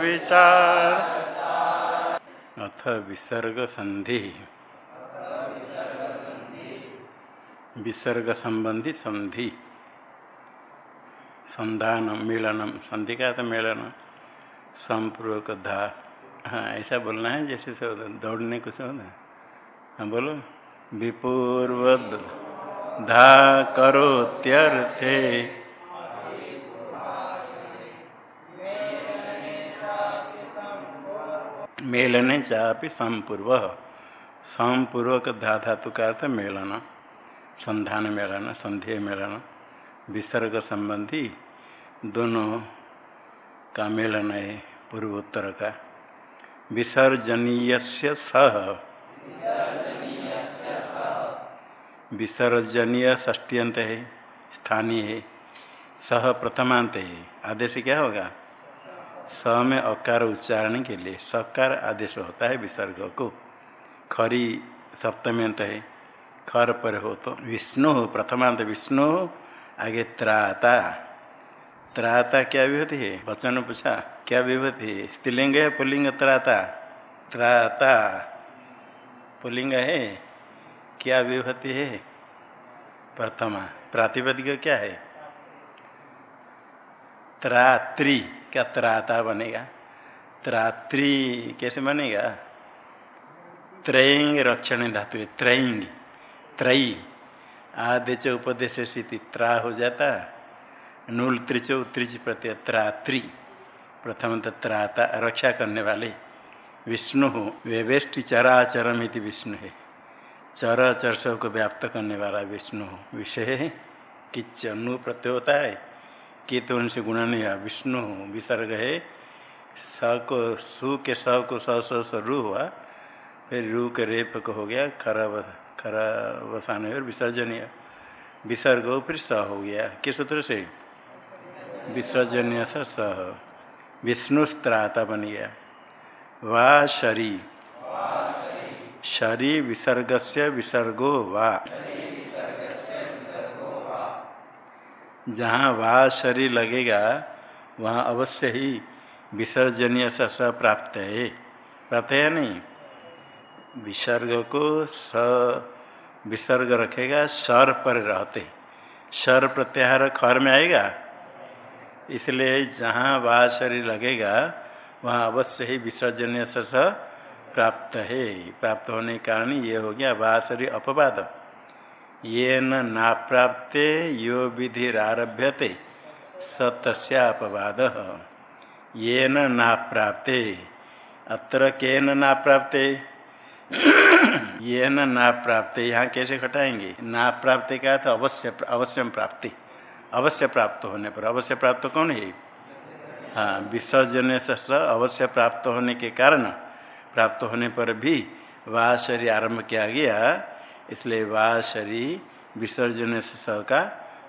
विचार अथ विसर्ग संधि विसर्ग संबंधी संधि संधान मिलनम संधि का तो मिलन संपूर्वक धा हाँ ऐसा बोलना है जैसे से दौड़ने कुछ होता हाँ। बोलो। विपूर्व धा करोत्यर्थे। मेलने चापी संपूर्व। संपूर्वक धा धातु का अर्थ मेलन, संधान मेलन, संधेय मेलन, विसर्ग संबंधी दोनों का मेलन है पूर्वोत्तर का। विसर्जनीय सह विसर्जनीय षष्ट्यंत है, स्थानीय है सह प्रथमांत है। आदेश क्या होगा? स में अकार उच्चारण के लिए सकार आदेश होता है विसर्ग को। खरी सप्तमी अंत है। खर पर हो तो विष्णु हो, प्रथमांत विष्णु हो, आगे त्राता। त्राता क्या विभूति है? वचन पूछा, क्या विभूति है? स्त्रीलिंग है पुलिंग त्राता। त्राता। पुलिंग है, क्या विभूति है? प्रथमा। प्रातिपदिक क्या है? त्रात्री। क्या त्राता बनेगा? त्रात्री कैसे बनेगा? त्रयंग रक्षण धातु है, त्रयंग, त्रयी। आदेच उपदेश स्थिति त्रा हो जाता। नूल त्रिच त्रिच प्रत्यय त्रात्री। प्रथम त्राता, रक्षा करने वाले। विष्णु व्यवेष्टि चराचरमिति विष्णु है। चर चर को व्याप्त करने वाला विष्णु हो। विषय है किच्च नु प्रत्यय होता है। कि तो उनसे गुणा नहीं हुआ। विष्णु विसर्ग है। स को सु के स को स स स रू हुआ। फिर रू के रेप को हो गया खरा खरा वसान है और विसर्जनीय। विसर्ग हो फिर स हो गया। किस सूत्र से? विसर्जनीय स स। विष्णु स्त्राता बन गया। वा शरी। शरी विसर्ग से विसर्गो वा। जहाँ वाह शरीर लगेगा, वहाँ अवश्य ही विसर्जनीय स प्राप्त है। प्राप्त है नहीं? विसर्ग को स, विसर्ग रखेगा सर पर रहते। सर प्रत्याहार खर में आएगा। इसलिए जहाँ वाह शरीर लगेगा, वहाँ अवश्य ही विसर्जनीय स प्राप्त है। प्राप्त होने के कारण ये हो गया, वाह शरीर अपवाद। ये न प्राप्ते यो विधिरारभ्यते स तस्यापवाद ये न प्राप्ते अत्र के न प्राप्ते ये न प्राप्ते यहाँ कैसे घटाएँगे ना प्राप्ति का तो अवश्य अवश्य प्राप्ति। अवश्य प्राप्त होने पर। अवश्य प्राप्त कौन है? हाँ विसर्जन से अवश्य प्राप्त होने के कारण, प्राप्त होने पर भी वह शरीर आरंभ किया गया। इसलिए वा शरीर विसर्जन से स का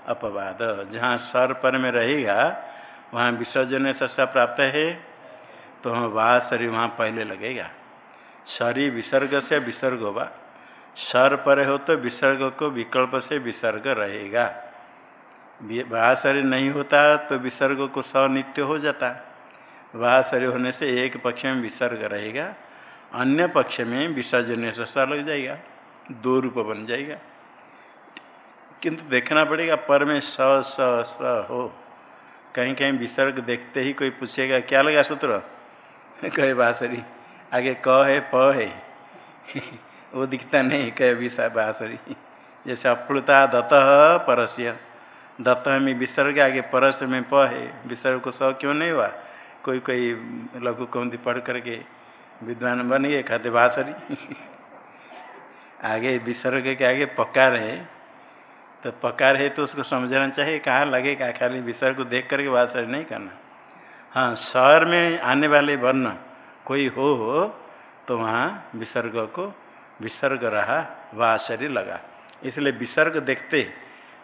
अपवाद। जहाँ सर पर में रहेगा, वहाँ विसर्जन से स प्राप्त है तो हम वा शरीर वहाँ पहले लगेगा। शरीर विसर्ग से विसर्ग होगा। सर पर हो तो विसर्ग को विकल्प से विसर्ग रहेगा। वा शरीर नहीं होता तो विसर्ग को सनित्य हो जाता। वा शरीर होने से एक पक्ष में विसर्ग रहेगा, अन्य पक्ष में विसर्जन से स लग जाएगा। दो रूप बन जाएगा। किंतु देखना पड़ेगा पर में स स स, हो। कहीं कहीं विसर्ग देखते ही कोई पूछेगा, क्या लगा सूत्र? कहे बासरी, आगे क है, प है। वो दिखता नहीं, कहे विषा बासरी। जैसे अप्लुता दत्त परस्य। दत्त में विसर्ग, आगे परस में प है। विसर्ग को स क्यों नहीं हुआ? कोई कोई लघु कौंदी पढ़ करके विद्वान बन गए, कहते बासरी। आगे विसर्ग के आगे पकार है तो पकार है तो उसको समझना चाहिए, कहाँ लगेगा खाली विसर्ग को देख करके वासर नहीं करना। हाँ शहर में आने वाले वर्ण कोई हो तो वहाँ विसर्ग को विसर्ग रहा वासरी लगा। इसलिए विसर्ग देखते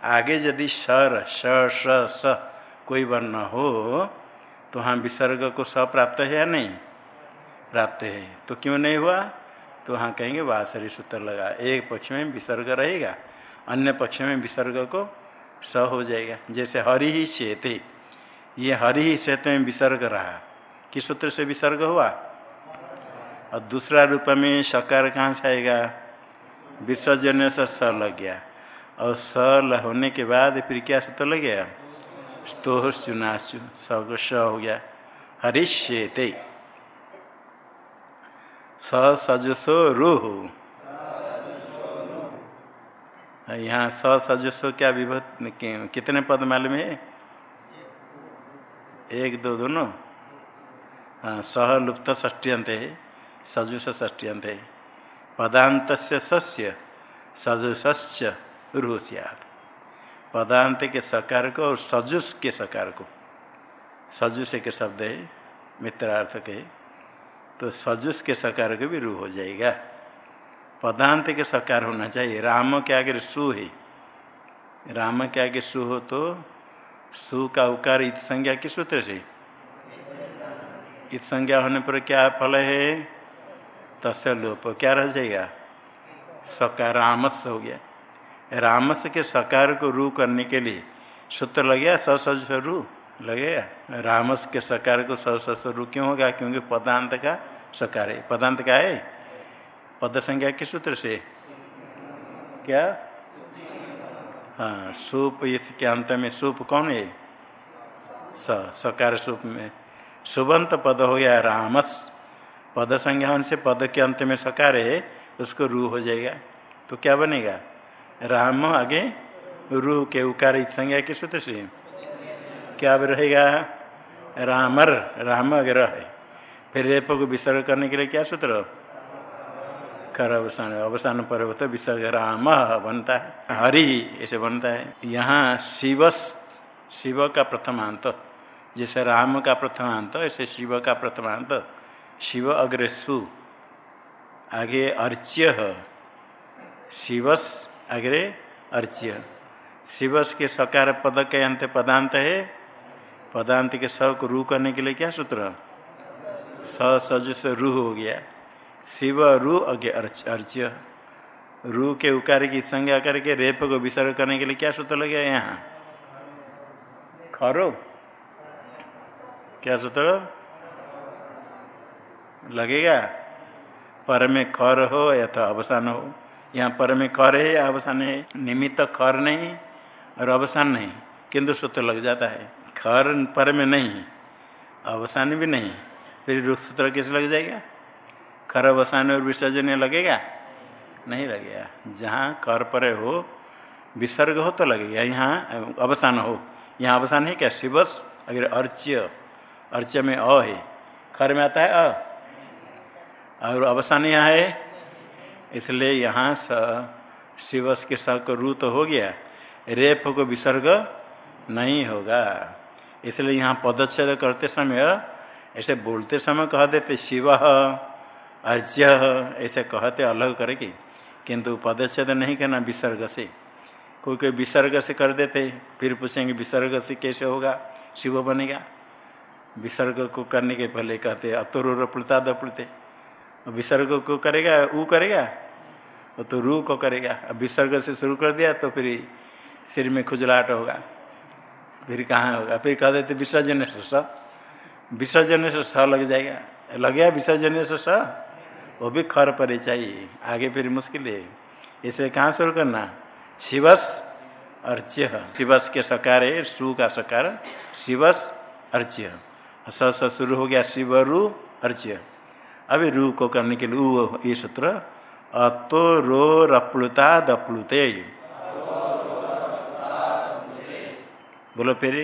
आगे यदि स स कोई वर्ण हो तो वहाँ विसर्ग को स प्राप्त है या नहीं? प्राप्त है। तो क्यों नहीं हुआ? तो वहाँ कहेंगे, वासरी सूत्र लगा। एक पक्ष में विसर्ग रहेगा, अन्य पक्ष में विसर्ग को स हो जाएगा। जैसे हरि ही शेते ये हरि ही शेत में विसर्ग रहा। किस सूत्र से विसर्ग हुआ? और दूसरा रूप में सकार कहाँ से आएगा? विसर्जन से स लग गया। और स होने के बाद फिर क्या सूत्र लग गया? स्तोह चुनाशु स हो गया। हरिष्यते स सजसो रूह यहाँ स सजस्व क्या विभक्त कितने पद मालूम है? एक, दो, दोनों? हाँ सह लुप्त ष्टियंत है, सजुष ष्टियंत है। पदांत सस्य सजुष्च रूह सियाद पदांत के सकार को और सजुष के सकार को सजुष के शब्द है, मित्रार्थ के। तो सजुस के सकार के भी रू हो जाएगा। पदांत के सकार होना चाहिए। राम के आगे सु है। राम के आगे सु हो तो सु का उकार इत संज्ञा किस सूत्र से। इत संज्ञा होने पर क्या फल है? तस्य लोप। क्या रह जाएगा? सकार। रामस हो गया। रामस के सकार को रू करने के लिए सूत्र लग गया सज रू। लगेगा रामस के सकार को सस रू क्यों होगा? क्योंकि पदांत का सकार है। पदांत का है? पद संज्ञा के सूत्र से? क्या? हाँ सूप इसके अंत में सूप कौन है? स, सकार सूप में। सुबंत पद हो गया रामस। पद संज्ञा से पद के अंत में सकार है, उसको रू हो जाएगा। तो क्या बनेगा? राम आगे रू के उकार संज्ञा किस सूत्र से? क्या रहेगा? रामर, राम अगर है। फिर रेप को विसर्ग करने के लिए क्या सूत्र? कर अवसान अवसान पर तो विसर्ग राम बनता है। हरि ऐसे बनता है। यहाँ शिव शिव का प्रथमांत जैसे राम का प्रथमांत ऐसे शिव का प्रथमांत शिव अग्र सु आगे अर्च्य। शिवस अग्रे अर्च्य। शिवस के सकार पद के अंत पदांत है। पदांत के स को रू करने के लिए क्या सूत्र? स सज से रू हो गया। शिव रू अगे अर्च्य। रू के उकार की संज्ञा करके रेप को विसर्ग करने के लिए क्या सूत्र लगे यहाँ? खरो। क्या सूत्र? लगेगा? पर में खर हो या तो अवसान हो। यहाँ पर में खर है या अवसान है? निमित्त खर नहीं और अवसान नहीं। किंतु सूत्र लग जाता है। खर पर में नहीं अवसान भी नहीं फिर रुख सूत्र कैसे लग जाएगा? खर बसाने और विसर्जन लगेगा? नहीं लगेगा। जहाँ कर पर हो, विसर्ग हो तो लगेगा। यहाँ अवसान हो। यहाँ अवसान है क्या? शिवस, अगर अर्च्य अर्च्य में अ है खर में आता है अ। और अवसान यहाँ है, इसलिए यहाँ स, शिवस के स रू तो हो गया। रेप को विसर्ग नहीं होगा। इसलिए यहाँ पदच्छेद करते समय ऐसे बोलते समय कह देते, शिव अर्ज्य ऐसे कहते अलग करेगी किंतु पदच्छेद नहीं करना विसर्ग से। कोई कोई विसर्ग से कर देते, फिर पूछेंगे विसर्ग से कैसे होगा? शिव बनेगा। विसर्ग को करने के पहले कहते अतुर प्लुता। दप्लुते विसर्ग को करेगा ऊ करेगा? तो रू को करेगा। अब विसर्ग से शुरू कर दिया तो फिर सिर में खुजलाहट होगा। फिर कहाँ होगा? फिर कह देते, विसर्जन से स विसर्जन से स लग जाएगा। लग गया विसर्जन से स वो भी खर पर चाहिए। आगे फिर मुश्किल है। इसे कहाँ शुरू करना? शिवस अर्च्य शिवस के सकार है, सु का सकार। शिवस अर्च्य स स शुरू हो गया शिव, रू अर्च्य अभी रू को करने के लिए ऊ ये सूत्र। अतो रो रप्लुता दप्लुते। बोलो फिर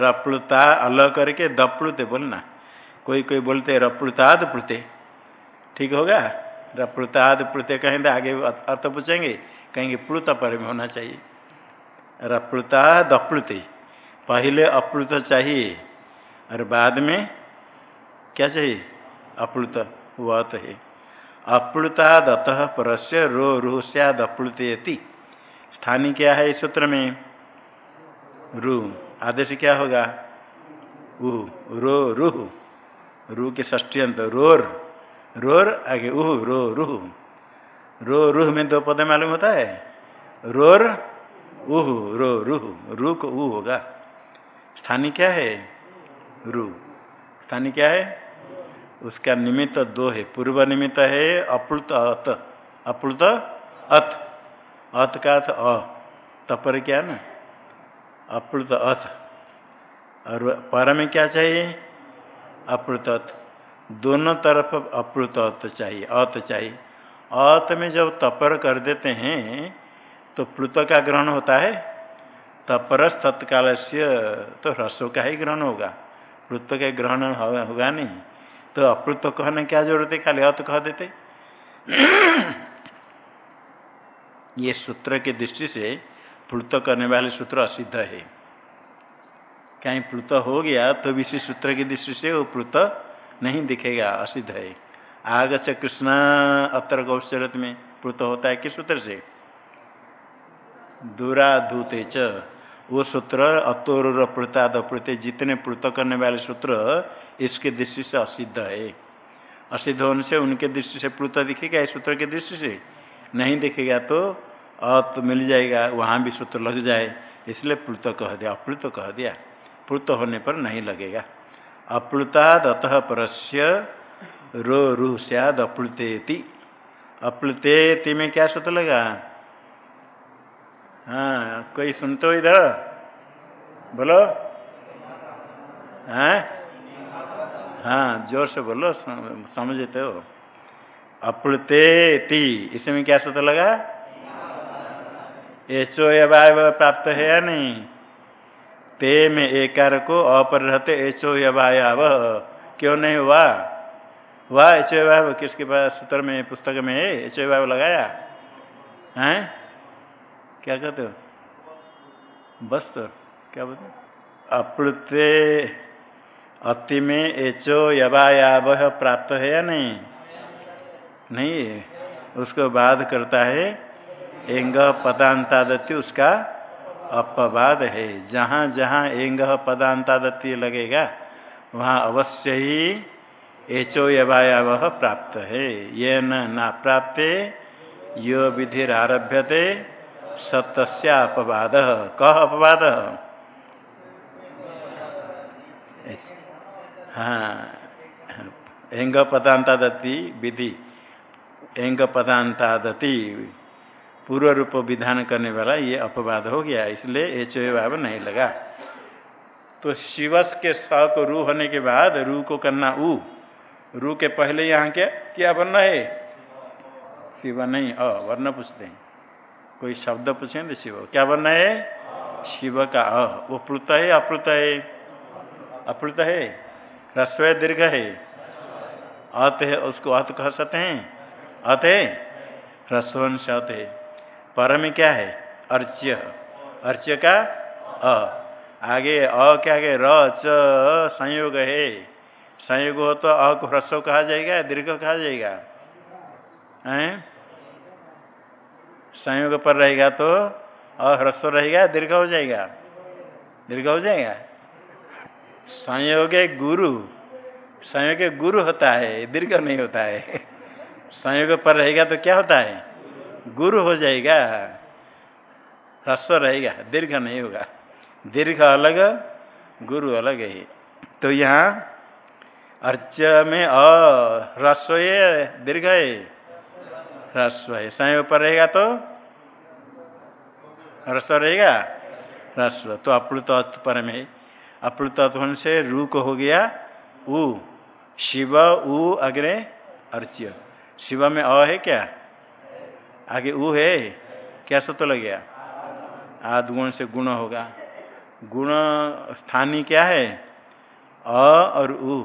रप्लुता अलग करके दप्लुते बोलना कोई कोई बोलते रप्लुताद प्लुते। ठीक होगा रप्लुताद प्लुते कहेंगे आगे अर्थ पूछेंगे। कहेंगे प्लुत पर में होना चाहिए। रप्लुता दप्लुते। पहले अप्लुत चाहिए। और बाद में क्या चाहिए? अप्लुत वह तो है। अप्लुताद अतः परस्य रो रू सद अप्लुतेति स्थानीय क्या है इस सूत्र में? रू। आदेश क्या होगा? ऊ। रो, रूह। रू के ष्टियंत रोर। रोर, आगे उह, रो, रूह। रो, रूह में दो पद मालूम होता है? रोर, उह, रो, रूह। रू को ऊ होगा। स्थानीय क्या है? रू। स्थानीय क्या है? उसका निमित्त दो है। पूर्व निमित्त है अप्लुत अत। अप्लुत अथ अथ का अर्थ अ। तपर क्या ना? अप्लुत अथ। और पर में क्या चाहिए? अप्लुत अथ। दोनों तरफ़ अप्लुत अत चाहिए अत चाहिए। अत में जब तपर कर देते हैं तो प्लुत का ग्रहण होता है। तपरस तत्काल से तो ह्रस्व का ही ग्रहण होगा। प्लुत का ग्रहण होगा नहीं। तो अप्लुत कहने क्या ज़रूरत है? खाली अत कह देते। ये सूत्र की दृष्टि से प्लुत करने वाले सूत्र असिद्ध है। कहीं प्लुत हो गया तो भी इसी सूत्र की दृष्टि से वो प्लुत नहीं दिखेगा, असिद्ध है। आग से कृष्ण अतर गौशरत में प्लुत होता है किस सूत्र से? दूराधूते च। वो सूत्र अतोर प्लुताद प्लुते जितने प्लुत करने वाले सूत्र इसके दृष्टि से असिद्ध है। असिद्ध होने से उनके दृष्टि से प्लुत दिखेगा इस सूत्र के दृष्टि से? नहीं दिखेगा तो अत मिल जाएगा, वहाँ भी सूत्र लग जाए। इसलिए प्लुत कह दिया, अप्लुत कह दिया। प्लुत होने पर नहीं लगेगा। अप्लुताद अतः परस्य रो रू सद अप्लुतेति। अप्लुतेति में क्या सूत्र लगा? हाँ कोई सुनते हो इधर? बोलो। हाँ? हाँ ज़ोर से बोलो समझते हो। अप्लुतेति इसमें क्या सूत्र लगा? ऐसो वाय प्राप्त है या नहीं? ते में एकार को अपर रहते ऐसो यवायाव क्यों नहीं हुआ? वाह ऐसे वाह किसके पास सूत्र में, पुस्तक में है? ऐसे वाह लगाया? हैं? क्या कहते हो? बस तो क्या बोलते अप्लुते अति में एचो यवायाव प्राप्त है या नहीं? नहीं है उसको बाद करता है, एंग पदांतादति उसका अपवाद है। जहाँ जहाँ एंग पदांतादति लगेगा, वहाँ अवश्य ही एचो यवायाव प्राप्त है। ये न ना प्राप्त, यो विधिरारभ्यते सत्य अपवाद। कह अपवाद? हाँ एंग पदांतादति विधि। एंग पदांतादति पूर्व रूप विधान करने वाला ये अपवाद हो गया, इसलिए एच भाव नहीं लगा। तो शिवस के स को रू होने के बाद रू को करना ऊ। रू के पहले यहाँ क्या क्या वर्ण है? शिव नहीं, अ, वर्ण पूछते हैं। कोई शब्द पूछें तो शिव। क्या वर्ण है? शिव का अ। वो प्लुत है, अप्लुत है? अप्लुत है? रस्व दीर्घ है? अत है, उसको अत कह सकते हैं। अत? है रस्वंश अत। है पर में क्या है? अर्च्य। अर्च्य का? अ। आगे अ क्या आगे र, च, संयोग है। संयोग हो तो अ को ह्रस्व कहा जाएगा, दीर्घ कहा जाएगा? हैं? संयोग पर रहेगा तो अह्रस्व रहेगा, दीर्घ हो जाएगा। दीर्घ हो जाएगा? संयोग गुरु। संयोग गुरु होता है, दीर्घ नहीं होता है। संयोग पर रहेगा तो क्या होता है? गुरु हो जाएगा। ह्रस्व रहेगा। दीर्घ नहीं होगा। दीर्घ अलग, गुरु अलग है। तो यहाँ अर्च में अश्व है, दीर्घ है? ह्रस्व है। संयोग पर रहेगा तो? ह्रस्व रहेगा? ह्रस्व। तो अप्लुत पर में। अप्लुत होने से रू को हो गया। उ, शिव, उ, अग्रे, अर्च्य। शिव में अ है क्या? आगे उ है? क्या सूत्र लग गया? आद गुण से गुण होगा। गुण स्थानीय क्या है? अ और उ।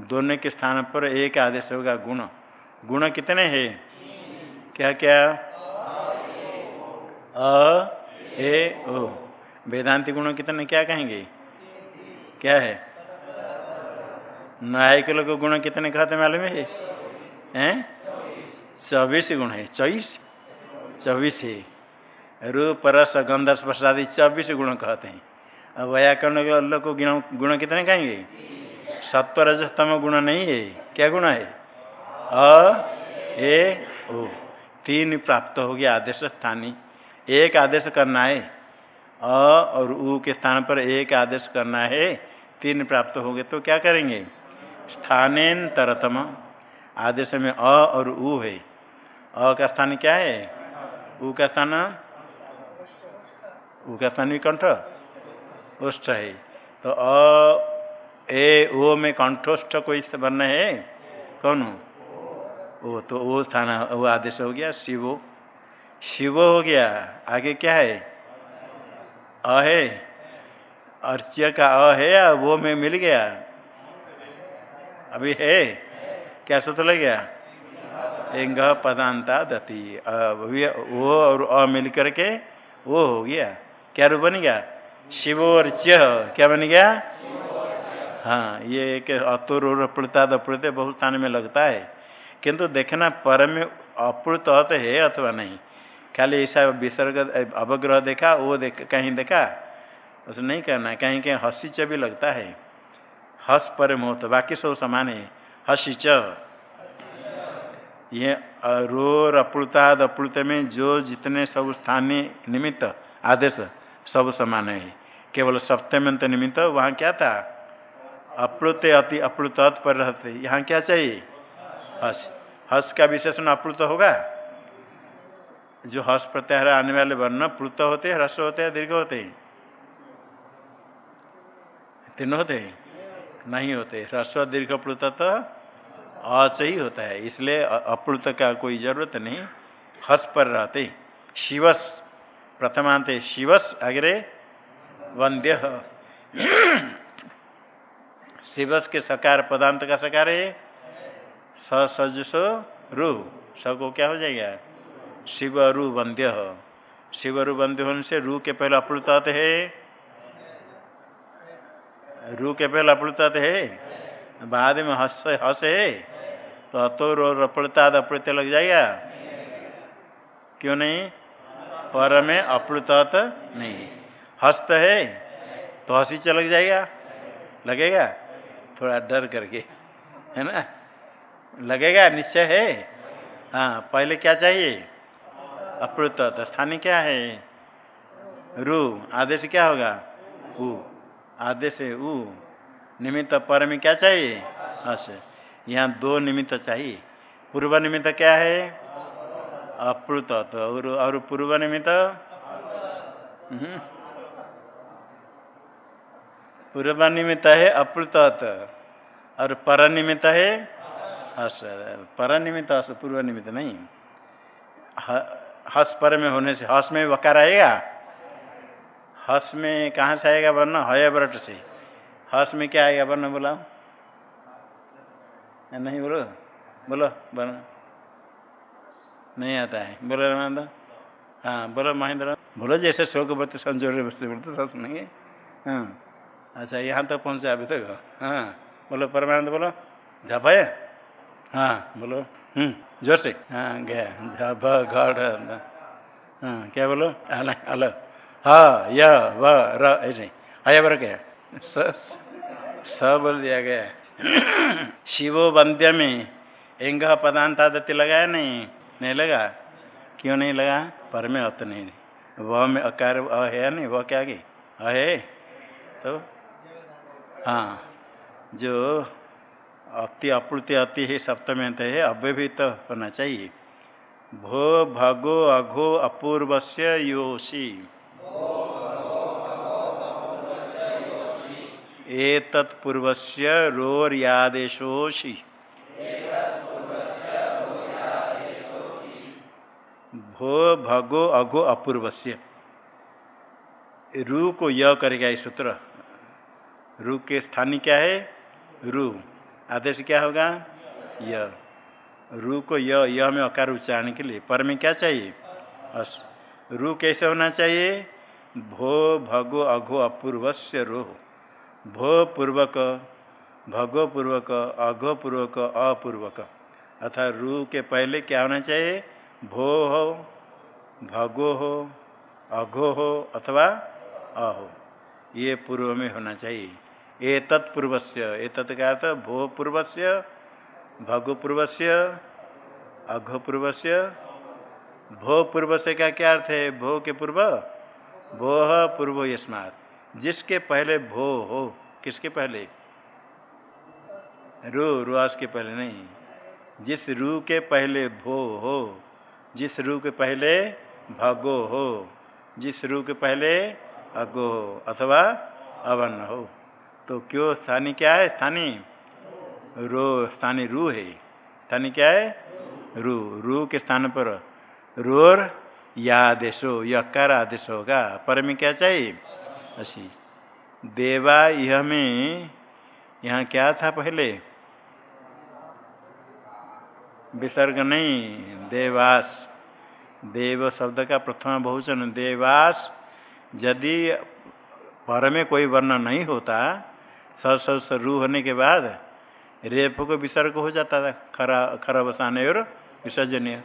दोनों के स्थान पर एक आदेश होगा गुण। गुण कितने हैं? क्या क्या? अ, ए, ओ। वेदांति गुण कितने क्या कहेंगे? क्या है? न्याय के लोग गुण कितने कहते मालूम है? हैं? चौबीस गुण है, चौबीस? चौबीस है। रूप रस गंध प्रसादी चौबीस गुण कहते हैं। अब व्याकरण के लोग को गुण कितने कहेंगे? सत्व रजस्तम गुण नहीं है। क्या गुण है? अ, ए, ओ। तीन प्राप्त हो गया आदेश स्थानीय एक आदेश करना है। अ और उ के स्थान पर एक आदेश करना है। तीन प्राप्त हो गए तो क्या करेंगे? स्थानेतरतम। आदेश में अ और उ है। अ का स्थान क्या है? उ का स्थान? उ का स्थान भी कंठ उष्ठ है। तो अ, ए ओ में कंठोष्ठ कोई वर्ण है? कौन? ओ तो वो स्थान वो आदेश हो गया, शिवो। शिव हो गया। आगे क्या है? अ है। अर्च्य का अ है वो में मिल गया? अभी है। क्या सूत्र लग गया? एंग पदांता दती। वो और अ मिल करके वो हो गया। क्या रूप बन गया? शिव और क्या बन गया? हाँ ये एक अतुर और अप्लुता बहुत स्थान में लगता है। किंतु देखना पर में अप्लुत है अथवा नहीं। खाली ऐसा विसर्ग, अवग्रह देखा, वो देख, कहीं देखा, उसे नहीं करना। कहीं कहीं हसी च भी लगता है। हस पर तो बाकी सब समान है। हसी च ये रोर अप्लुताद अप्लुत में जो जितने सब स्थानीय निमित्त आदेश सब समान है। केवल सप्तमंत निमित्त, वहाँ क्या था? अप्लुत अति अप्लुत पर रहते यहाँ क्या चाहिए? हस। हस का विशेषण अप्लुत होगा? जो हस प्रत्याहार आने वाले वर्ण प्लुत होते हैं रस होते हैं, दीर्घ होते हैं? तीन होते हैं? नहीं होते। ह्रस्व, दीर्घ प्लुत तो अच ही होता है, इसलिए अप्लुत का कोई ज़रूरत नहीं। हस पर रहते शिवस, प्रथमांत शिवस, अग्रे वंद्य। शिवस के सकार पदांत का सकार है? सजसो रू स को क्या हो जाएगा? शिव रु वंद्य। शिव रु वंद्य होने से रू के पहले अप्लुत है। रू के पहले अप्लुत है। बाद में हस हस है। तो अतोर और अप्लुताद अप्लुत लग जाएगा? क्यों नहीं? पर में अप्लुत नहीं। हस्त है? तो हसी चलक जाएगा? लगेगा? थोड़ा डर करके, है ना? लगेगा? निश्चय है? हाँ पहले क्या चाहिए? अप्लुत स्थानीय क्या है? रू। आदेश क्या होगा? उ। आदेश है उ। निमित्त पर में क्या चाहिए? हस। यहाँ दो निमित्त चाहिए। पूर्व निमित्त क्या है? अप्लुत और और पूर्व निमित्त? पूर्व निमित्त है अप्लुत और पर निमित्त है हस। पर निमित्त, हस, पूर्व निमित्त नहीं। हस पर में होने से, हस में वकार आएगा? हस में कहाँ से आएगा वर्ण? हय व्रट से। हस में क्या आएगा वर्ण बोला? नहीं, बोलो। बोलो वर्ण नहीं आता है। बोलो, रमानंद। हाँ बोलो, महेंद्र। बोलो, जैसे शोक बत्ती संजोर बोलते सब सुनेंगे। हाँ। अच्छा यहाँ तक तो पहुँचा अभी तक। हाँ। बोलो, परमानंद, बोलो। झप है? हाँ बोलो। हम्म ज़ोर से। हाँ गया। झप घड़ हाँ क्या बोलो? अल अल हा, य, व, र, ऐसे। आया बर क्या? स बोल दिया गया। शिवो वंद्य में एंग पदांतादति लगाया नहीं? नहीं लगा? क्यों नहीं लगा? पर में अत नहीं। वह में अकार अ है नहीं? वह क्या गई अ तो? हाँ। जो अति अप्लुति अति है सप्तमी है, अव्यभित तो होना चाहिए। भो भगो अघो अपूर्व से योषी। एतत्पूर्व से भो भगो अघो अपूर्वस्य। रू को य करेगा इस सूत्र। रू के स्थानीय क्या है? रू। आदेश क्या होगा? य। रू को य य में अकार उच्चारण के लिए। पर में क्या चाहिए? अस। रू कैसे होना चाहिए? भो भगो अघो अपूर्वस्य रो। भो पूर्वक भगो पूर्वक पूर्वक अपूर्वक। अर्थात रू के पहले क्या होना चाहिए? भो हो, भगो हो, अघो हो अथवा अ हो ये पूर्व में होना चाहिए। ए तत्पूर्व से ए का अर्थ भो से भगो से अघो पूर्व से भो पूर्व से का क्या अर्थ है? भो के पूर्व? भोह पूर्व यस्मात। जिसके पहले भो हो, किसके पहले? रू, रुआस के पहले नहीं। जिस रू के पहले भो हो, जिस रू के पहले भगो हो, जिस रू के पहले अगो हो, अथवा अवन हो। तो क्यों स्थानी क्या है? स्थानीय रो, स्थानी रू है। स्थानीय क्या है? रू। रू के स्थान पर रोर या आदेश हो यकार आदेश होगा। पर में क्या चाहिए? असी। देवा यह में, यहाँ क्या था पहले? विसर्ग नहीं, देवास। देव शब्द का प्रथम बहुचन, देवास, यदि पर में कोई वर्ण नहीं होता स रू होने के बाद रेप को विसर्ग हो जाता था, खरा खरा बसाने और विसर्जनीय।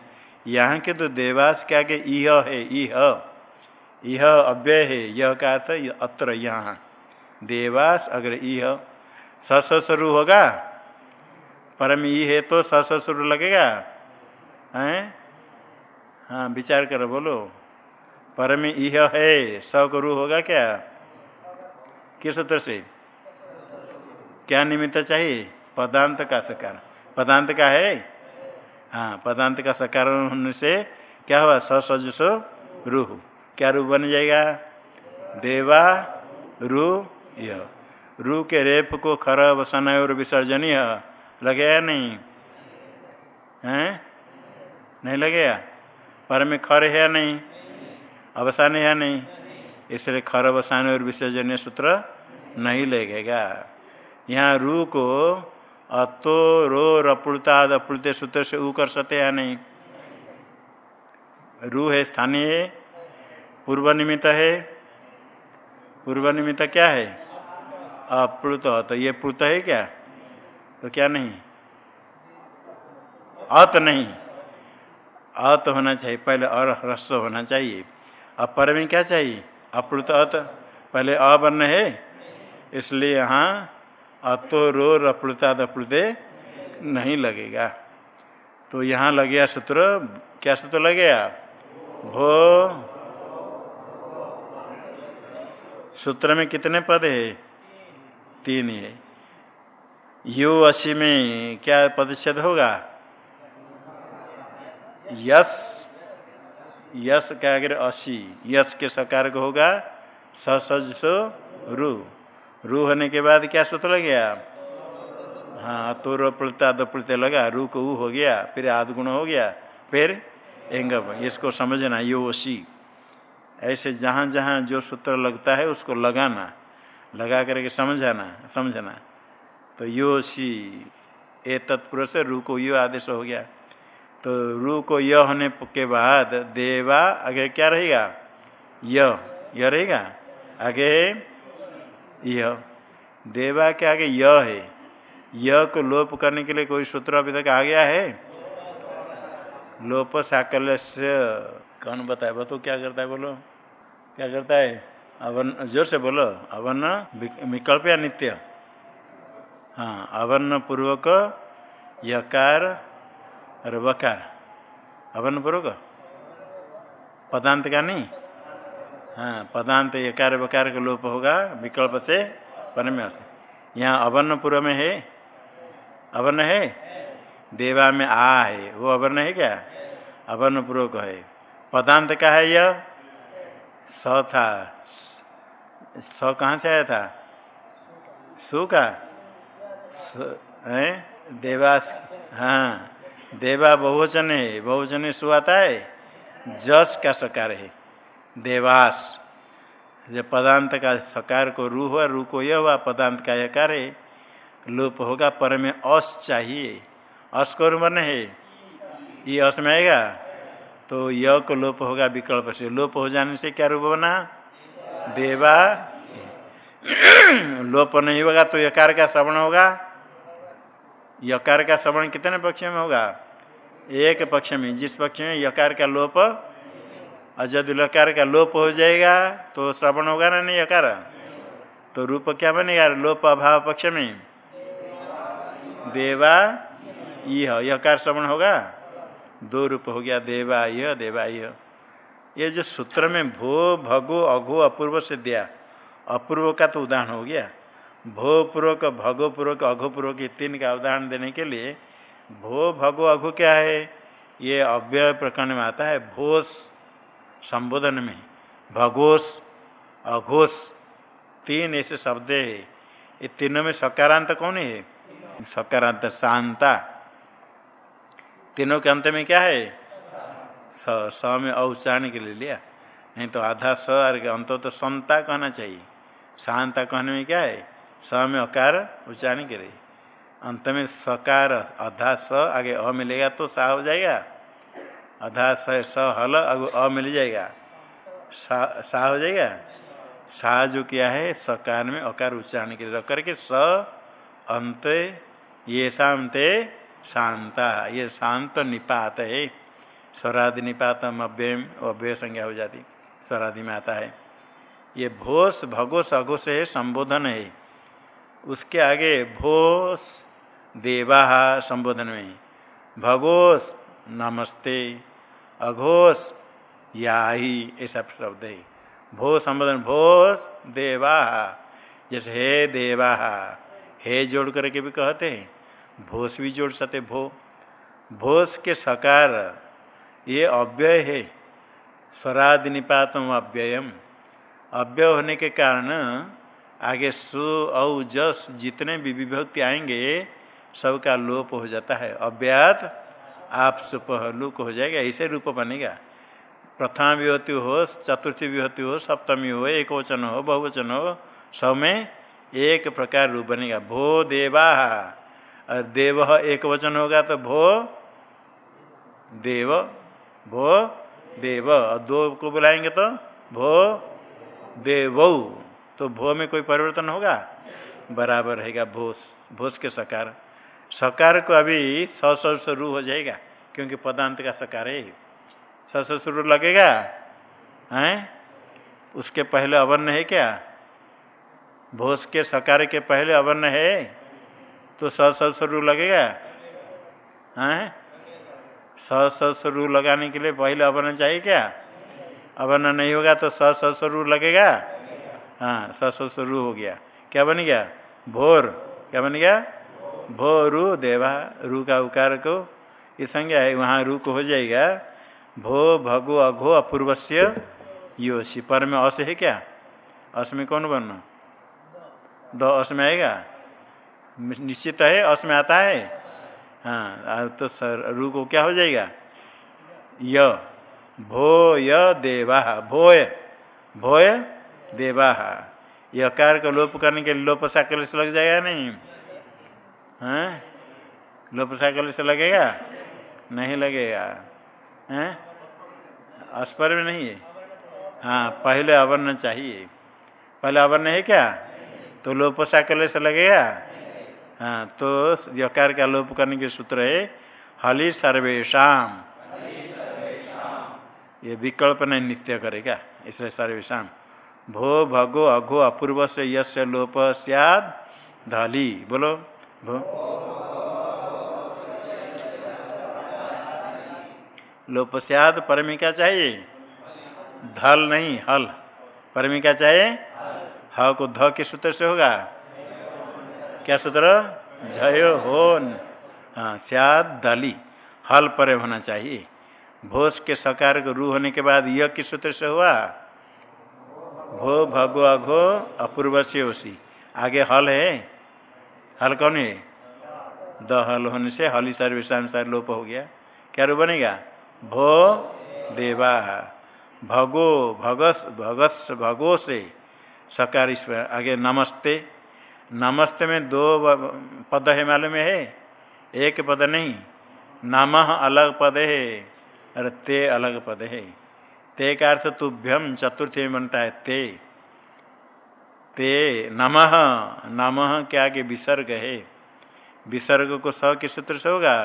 यहाँ के तो देवास क्या के यह है यह यह अव्यय है यह का अर्थ अत्र यहाँ। देवास, अगर यह ससुरु होगा? परम ई है तो ससुरु लगेगा? हैं? हाँ विचार करो, बोलो। परम यह है, सगुरु होगा क्या? किस सूत्र से? क्या निमित्त चाहिए? पदांत का सकार। पदांत का है? हाँ पदांत का सकार होने से क्या हुआ? ससजसो रूह क्या रूह बन जाएगा? देवा, रू, यह। रू के रेप को खर वसन और विसर्जनीय। लगेगा नहीं? हैं? नहीं लगेगा? पर में खर है या नहीं? अवसान है या नहीं? इसलिए खर अवसान और विसर्जनीय सूत्र नहीं लगेगा। यहाँ रू को अतो, रो रपुलताद अपुलते सूत्र से ऊ कर सकते हैं नहीं? रू है स्थानीय पूर्व निमित्त है। पूर्व निमित्त क्या है? अप्लुत तो ये प्लुत है क्या? तो क्या नहीं? अत नहीं। अत होना चाहिए। पहले और ह्रस्व होना चाहिए। अब पर में क्या चाहिए? अप्लुत अत। पहले अवर्ण है। इसलिए यहाँ अतो रो रप्लुता दप्लुते नहीं लगेगा। तो यहाँ लगेगा सूत्र। क्या सूत्र लगेगा भो सूत्र में कितने पद है? तीन है। यु असी में क्या पदच्छेद होगा? यस। यस क्या अगर असी। यस के सकार को होगा सज सो रू। रू होने के बाद क्या सूत्र लग गया हाँ तो रोपलता दोपलते लगा। रू को हो गया, फिर आध गुण हो गया, फिर एंगब इसको समझना, यो सी ऐसे जहाँ जहाँ जो सूत्र लगता है उसको लगाना, लगा करके समझाना, समझना। तो यो सी, ए तत्पुरुष से रू को यो आदेश हो गया। तो रू को य होने के बाद देवा, आगे क्या रहेगा? य यह रहेगा? आगे यह देवा के आगे य है। य को लोप करने के लिए कोई सूत्र अभी तक आ गया है? लोप साकल्य कौन बताए? बताओ क्या करता है बोलो? क्या करता है? अवर्ण ज़ोर से बोलो। अवर्ण विकल्प या नित्य? हाँ अवर्ण पूर्वक यकार और वकार। अवर्ण पूर्वक पदांत का नहीं? हाँ पदांत, यकार वकार का लोप होगा, विकल्प से परम्य से यहाँ अवर्ण पूर्व में है? अवर्ण है? देवा में आ है। वो अवर्ण है क्या? अवर्ण पूर्वक है। पदांत का है यह? स था। स कहाँ से आया था? सु का? है? देवास हाँ। देवा बहुवचन है बहुवचन सु आता है? जस का सकार है। देवास। जब पदांत का सकार को रू हुआ, रू को यह हुआ, पदांत का यकार है। लोप होगा, पर में अस चाहिए। अस को बने है? ये अस में आएगा? तो य को लोप होगा विकल्प से। लोप हो जाने से क्या रूप बना? देवा। लोप नहीं होगा तो यकार का श्रवण होगा। यकार का श्रवण कितने पक्ष में होगा? एक पक्ष में। जिस पक्ष में यकार का लोप, और यदि लकार का लोप हो जाएगा तो श्रवण होगा ना नहीं यकार? तो रूप क्या बनेगा? लोप अभाव पक्ष में। देवा। यह यकार श्रवण होगा? दो रूप हो गया देवाय देवाय ये। जो सूत्र में भो, भगो, अघो, अपूर्व से दिया, अपूर्व का तो उदाहरण हो गया। भो, पूर्वक, भगो, पूर्वक, अघो, पूर्वक ये तीन का उदाहरण देने के लिए, भो, भगो, अघो क्या है? ये अव्यय प्रकरण में आता है, भोस, संबोधन में, भगोस अघोष तीन ऐसे शब्द है। ये तीनों में सकारांत कौन है? सकारांत शांता। तीनों के अंत में क्या है? स स में औच्चारण के लिए लिया। नहीं तो आधा स और अंत तो संता कहना चाहिए। शांता कहने में क्या है? स में अकार उच्चारण के लिए। अंत में सकार, आधा स, आगे अ मिलेगा तो सा हो जाएगा। आधा स स, हल अ मिल जाएगा। सा सा हो जाएगा? सा जो क्या है, सकार में अकार उच्चारण के लिए रख करके स, अंत, ये शांते शांता, ये शांत निपात है। स्वरादि निपातम अव्ययम अव्यय संज्ञा हो जाती। स्वरादि में आता है। ये भोस भगोस अघोष है, संबोधन है। उसके आगे भोस देवा संबोधन में। भगोस नमस्ते, अघोष या ही ऐसा शब्द है। भो संबोधन, भोस देवा, जैसे हे देवा, हे जोड़ करके भी कहते हैं। भोस भी जोड़ सकते भो। भोस के सकार, ये अव्यय है। स्वरादि निपातम अव्ययम। अव्यय होने के कारण आगे सु, औ, जस जितने भी विभक्ति आएँगे, सबका लोप हो जाता है। अव्यात आप सुप, लुक हो जाएगा, ऐसे रूप बनेगा। प्रथमा विभूति हो, चतुर्थी विभूति हो, सप्तमी हो एक वचन हो, बहुवचन हो, सब में एक प्रकार रूप बनेगा। भो देवा। देव एक वचन होगा तो भो देव भो देव। दो को बुलाएँगे तो भो देव। तो भो में कोई परिवर्तन होगा? बराबर रहेगा भोस भोस के सकार। सकार को अभी स शुरू हो जाएगा, क्योंकि पदांत का सकार है। स शुरू लगेगा? हैं? उसके पहले अवर्ण है क्या? भोस के सकार के पहले अवर्ण है? तो स शुरू लगेगा? हैं? स शुरू लगाने के लिए पहले अवर्ण चाहिए क्या? अवर्ण नहीं होगा तो स शुरू लगेगा? हाँ स शुरू हो गया। क्या बन गया? भोर। क्या बन गया? भो रू देवा, रू का उकार को। ये संज्ञा है, वहाँ रू को हो जाएगा। भो भगो अघो अपूर्वस्य योशी पर में अस है क्या? अस में कौन बनना? दो अस में आएगा? निश्चित है अस में आता है हाँ तो सर रू को क्या हो जाएगा? य। भो य देवा, भोय। भोय देवा। यकार का लोप करने के लोप साकल से लग जाएगा नहीं? हैं? लोप साकल से लगेगा? नहीं लगेगा। हैं? अस्पर में नहीं है। हाँ पहले अवर्ण चाहिए। पहले अवर्ण है क्या? तो लोप साकल से लगेगा? हाँ तो यकार का लोप करने के सूत्र है हली सर्वेशम ये विकल्प नहीं नित्य करेगा इसलिए सर्वेशम भो भगो अघो अपूर्व से यश लोप सियाद धली बोलो भो लोप सियाद परमिका चाहिए धल नहीं हल परमिका चाहिए ह को ध के सूत्र से होगा क्या सूत्र? जय हो हाँ दली। हल पर होना चाहिए। भोज के सकार को रू होने के बाद यह किस सूत्र से हुआ? भो भगो अघो अपूर्व से उसी आगे हल है। हल कौन है? द हल होने से हली सर्वेशानुसार लोप हो गया। क्या रू बनेगा? भो देवा। भगो, भगस भगस, भगो से सकार इस आगे नमस्ते। नमस्ते में दो पद है मालूम है? एक पद नहीं। नम अलग पद है, और ते अलग पद है। ते का अर्थ तुभ्यम चतुर्थी में बनता है, ते। ते नमः नमः क्या के विसर्ग है। विसर्ग को स किस सूत्र से होगा?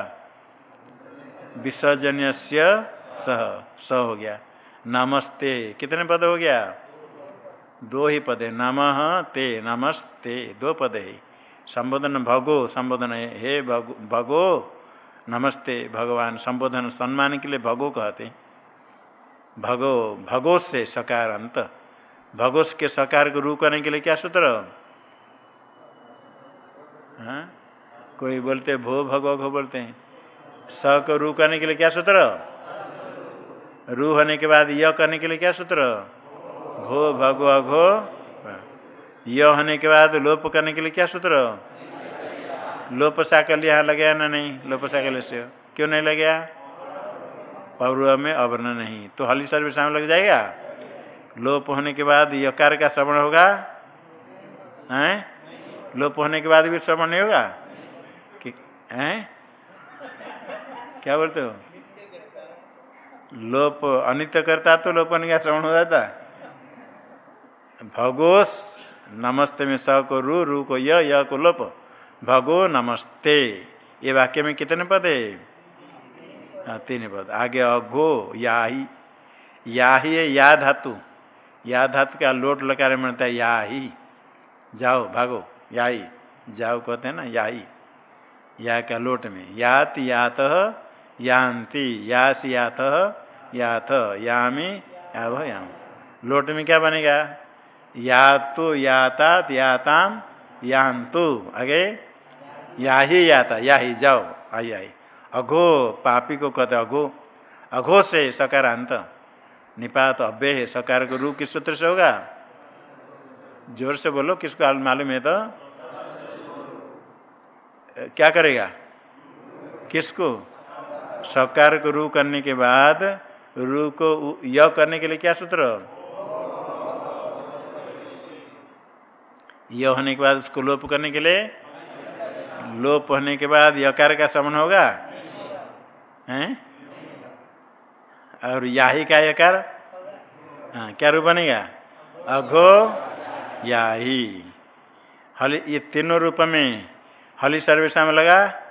विसर्जन्य सह स हो गया। नमस्ते, कितने पद हो गया? दो ही पद है नम ते नमस्ते दो पद है। संबोधन भगो संबोधन है हे भगो, नमस्ते भगवान। संबोधन सम्मान के लिए भगो कहते भगो भगोस से सकार अंत। भगोस के सकार को रू करने के लिए क्या सूत्र? हाँ? कोई बोलते भो भगो घो बोलते हैं। स को रू करने के लिए क्या सूत्र? रू होने के बाद य करने के लिए क्या सूत्र? घो भगो अघो य होने के बाद लोप करने के लिए क्या सूत्र? लोप साकल यहाँ लगाया ना नहीं? लोप साकल से। क्यों नहीं लग पौर्व में अवर्ण नहीं। तो हली सर्विस में लग जाएगा? लोप होने के बाद यकार का श्रवण होगा? हैं? लोप होने के बाद भी श्रवण नहीं होगा? कि, हैं? क्या बोलते हो? लोप अनित्य करता तो लोप होने का श्रवण हो जाता? भगोस, नमस्ते में स को रू रू को य य को लोप। भगो, नमस्ते। ये वाक्य में कितने पद है? हाँ तीन पद। आगे अघो या ही या ही या धातु या धातु का लोट लकार मिलता है या ही जाओ, भागो। याही। जाओ कहते हैं ना, याही। या का लोट में। यात यात, यान्ति। यास, यात, याथ, यामी याभ याम। लोट में क्या बनेगा? या तो यातात याताम तो आगे? या ही याता या ही जाओ। आई आई। अघो पापी को कहते अघो। अघो से सकारांत। निपात अव्य है सकार को रू किस सूत्र से होगा? ज़ोर से बोलो, किसको मालूम है तो? क्या करेगा? किसको? सकार को रू करने के बाद रू को य करने के लिए क्या सूत्र? य होने के बाद उसको लोप करने के लिए? लोप होने के बाद यकार का समन होगा? हैं? और याही का यकार हाँ क्या रूप बनेगा? अघो याही। हल, ये तीनों रूप में हली सर्वेशा में लगा?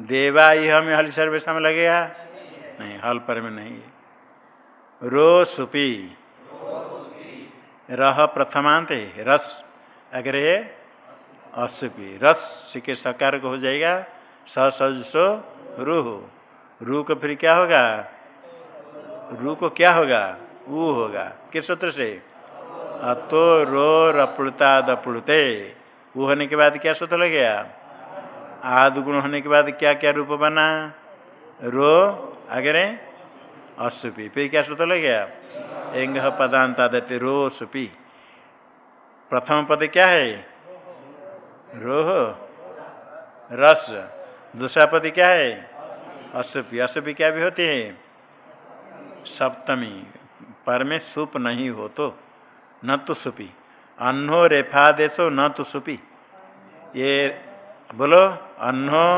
देवा यह में हली सर्वेशा में लगेगा नहीं, हल पर में नहीं। रो सुपी। रह प्रथमांत, रस। अगर असुपी रस के सकार को हो जाएगा। स सो रूह। रू को फिर क्या होगा? रू को क्या होगा? ऊ होगा। किस सूत्र से? अतो रो रपुड़ता दपुड़ते वो होने के बाद क्या सूत्र लग गया? आद गुण होने के बाद क्या क्या रूप बना? रो, अगरे असुपी फिर क्या सूत्र लग गया? एंग पदांता देते रो सुपी प्रथम पद क्या है? रोह। रस। दूसरा पद क्या है? असुपी असुपी क्या भी होती है? सप्तमी। पर में सुप नहीं हो तो न तो सुपी। अन्हो रेफा देशो न तो सुपी। ये बोलो, अन्हो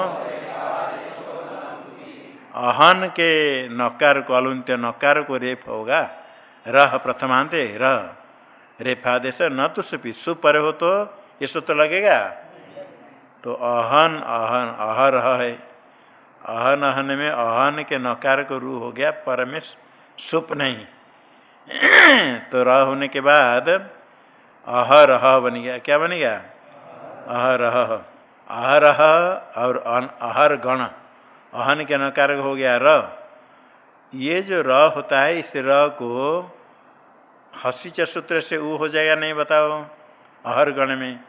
अहन के नकार को अलुंत्य नकार को रेप होगा। रह प्रथमांत, रह। रेफादेश न तो सुपी सु पर हो तो ये सु तो लगेगा। तो अहन अहन अहर है। अहन अहन में अहन के नकार को रू हो गया, पर में सुप नहीं। तो रह होने के बाद अहर बन गया। क्या बन गया? अहर अहर और अहर गण। अहन के नकार हो गया र। ये जो र होता है, इस र को हसी सूत्र से ऊ हो जाएगा नहीं बताओ। अहर गण में।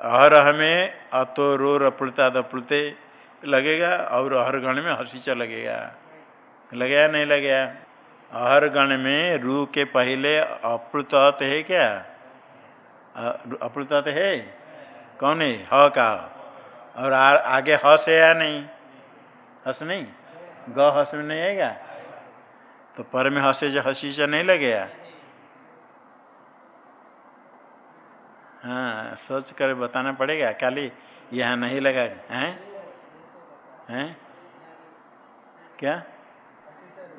अहर में अतो रो रपुड़ता दपुड़ते लगेगा और अहर गण में हसीच लगेगा। लगेगा नहीं लगेगा? अहर गण में रू के पहले अप्लुत है क्या? अप्लुत है? कौन है? ह का। और आ, आगे हस है या नहीं? हस नहीं? ग हस में नहीं आएगा? तो पर में हसे जो हसी से नहीं लगेगा हाँ सोच कर बताना पड़ेगा खाली यहाँ नहीं लगा, हैं? हैं? क्या?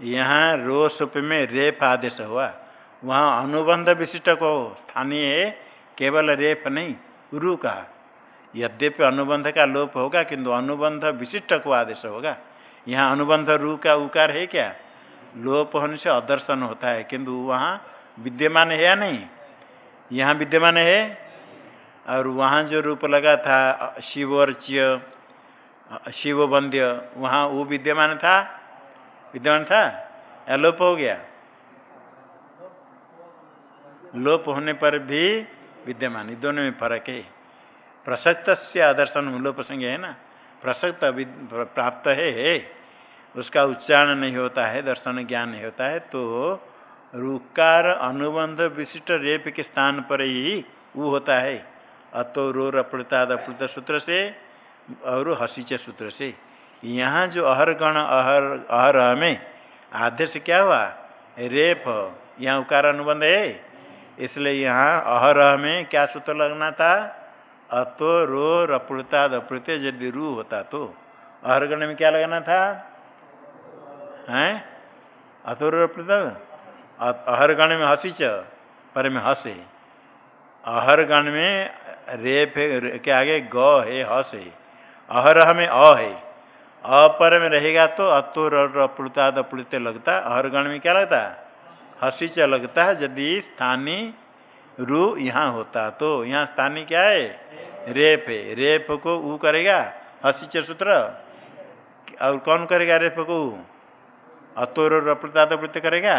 यहाँ रो सुप में रेप आदेश हुआ। वहाँ अनुबंध विशिष्ट को स्थानीय केवल रेप नहीं रू का। यद्यपि अनुबंध का लोप होगा, किंतु अनुबंध विशिष्ट को आदेश होगा। यहाँ अनुबंध रू का उकार है क्या? लोप होने से अदर्शन होता है किंतु वहाँ विद्यमान है या नहीं? यहाँ विद्यमान है? और वहाँ जो रूप लगा था शिवर्च्य शिव वंद्य वहाँ वो विद्यमान था? विद्यमान था? या लोप हो गया। लोप होने पर भी विद्यमान दोनों में फ़र्क है। प्रसक्त से आदर्शन लोप संज्ञा है ना? प्रसक्त प्राप्त है, है। उसका उच्चारण नहीं होता है, दर्शन ज्ञान नहीं होता है तो रुकार अनुबंध विशिष्ट रेप के स्थान पर ही वो होता है। अतो रो रपड़ताद अप्लुत सूत्र से और हसीच सूत्र से। यहाँ जो अहर गण अहर अहर में आधे से क्या हुआ? रेप, यहाँ उकार अनुबंध है। इसलिए यहाँ अहरह में क्या सूत्र लगना था? अतो रो रपुड़ता दपुड़त यदि रू होता तो। अहरगण में क्या लगाना था? हैं? अतो रो रपुड़ता अहरगण में हसी च, पर में हसे। अहरगण में रेप है के आगे ग है, हस। है अहरह में अ है। अपर में रहेगा तो अतो रपुड़ता दपुड़ते लगता। अहरगण में क्या लगता? हसी च लगता है, यदि स्थानीय रू यहाँ होता तो यहाँ स्थानीय क्या है? रेप है रेप को ऊ करेगा? हसी च सूत्र? और कौन करेगा रेप को अतो रो रपड़ता दपड़ते करेगा?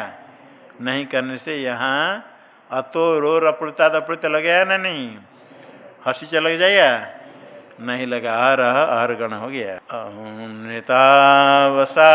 नहीं करने से यहाँ अतो रो रपड़ता दपड़ते लगेगा ना नहीं? हसी चल जाएगा? नहीं लगा। रहा आर गण हो गया। नेता वसा